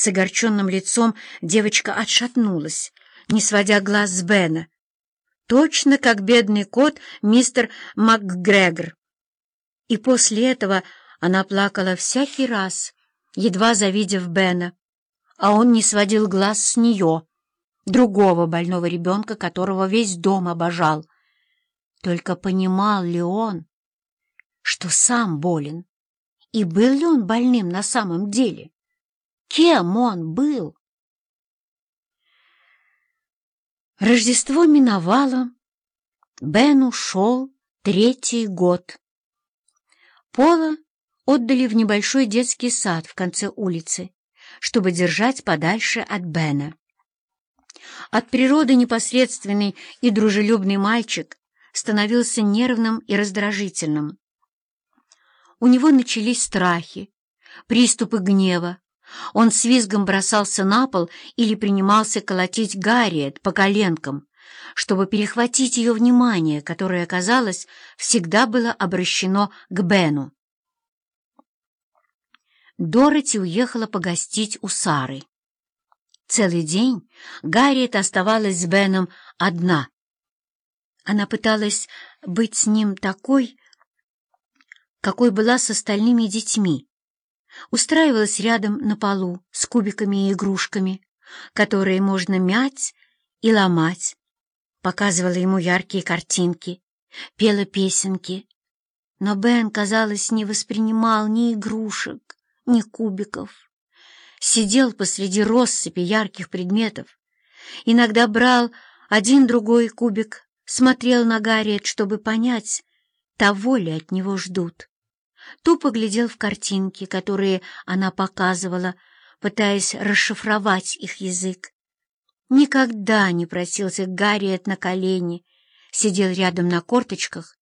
С огорченным лицом девочка отшатнулась, не сводя глаз с Бена. Точно как бедный кот мистер МакГрегор. И после этого она плакала всякий раз, едва завидев Бена, а он не сводил глаз с нее, другого больного ребенка, которого весь дом обожал. Только понимал ли он, что сам болен? И был ли он больным на самом деле? Кем он был? Рождество миновало. Бен ушел третий год. Пола отдали в небольшой детский сад в конце улицы, чтобы держать подальше от Бена. От природы непосредственный и дружелюбный мальчик становился нервным и раздражительным. У него начались страхи, приступы гнева. Он с визгом бросался на пол или принимался колотить Гарриет по коленкам, чтобы перехватить ее внимание, которое, казалось, всегда было обращено к Бену. Дороти уехала погостить у Сары. Целый день Гарриет оставалась с Беном одна. Она пыталась быть с ним такой, какой была с остальными детьми. Устраивалась рядом на полу с кубиками и игрушками, которые можно мять и ломать. Показывала ему яркие картинки, пела песенки. Но Бен, казалось, не воспринимал ни игрушек, ни кубиков. Сидел посреди россыпи ярких предметов. Иногда брал один-другой кубик, смотрел на Гарриет, чтобы понять, того ли от него ждут тупо глядел в картинки, которые она показывала, пытаясь расшифровать их язык. Никогда не просился Гарриет на колени, сидел рядом на корточках,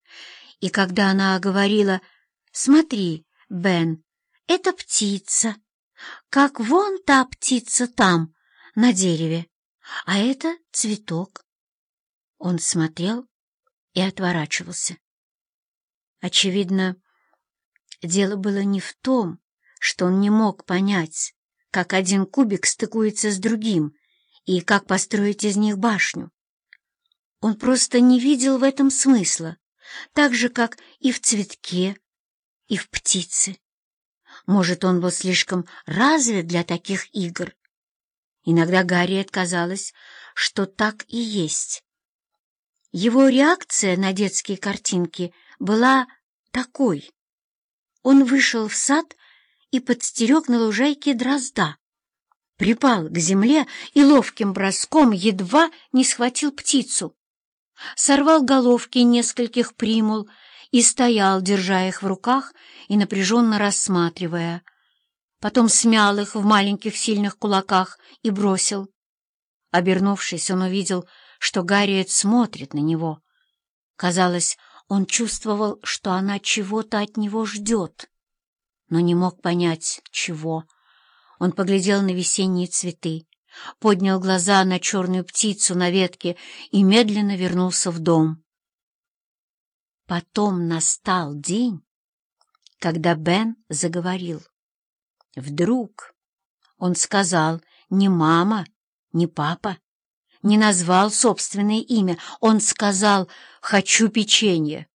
и когда она говорила «Смотри, Бен, это птица, как вон та птица там, на дереве, а это цветок». Он смотрел и отворачивался. Очевидно, Дело было не в том, что он не мог понять, как один кубик стыкуется с другим и как построить из них башню. Он просто не видел в этом смысла, так же, как и в цветке, и в птице. Может, он был слишком развит для таких игр. Иногда Гарри отказалась, что так и есть. Его реакция на детские картинки была такой. Он вышел в сад и подстерег на лужайке дрозда. Припал к земле и ловким броском едва не схватил птицу. Сорвал головки нескольких примул и стоял, держа их в руках и напряженно рассматривая. Потом смял их в маленьких сильных кулаках и бросил. Обернувшись, он увидел, что Гарриет смотрит на него. Казалось, он чувствовал, что она чего-то от него ждет, но не мог понять, чего. Он поглядел на весенние цветы, поднял глаза на черную птицу на ветке и медленно вернулся в дом. Потом настал день, когда Бен заговорил. Вдруг он сказал не мама, не папа, не назвал собственное имя. Он сказал «хочу печенье».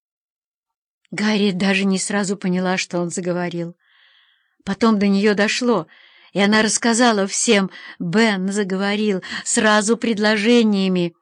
Гарри даже не сразу поняла, что он заговорил. Потом до нее дошло, и она рассказала всем. Бен заговорил сразу предложениями.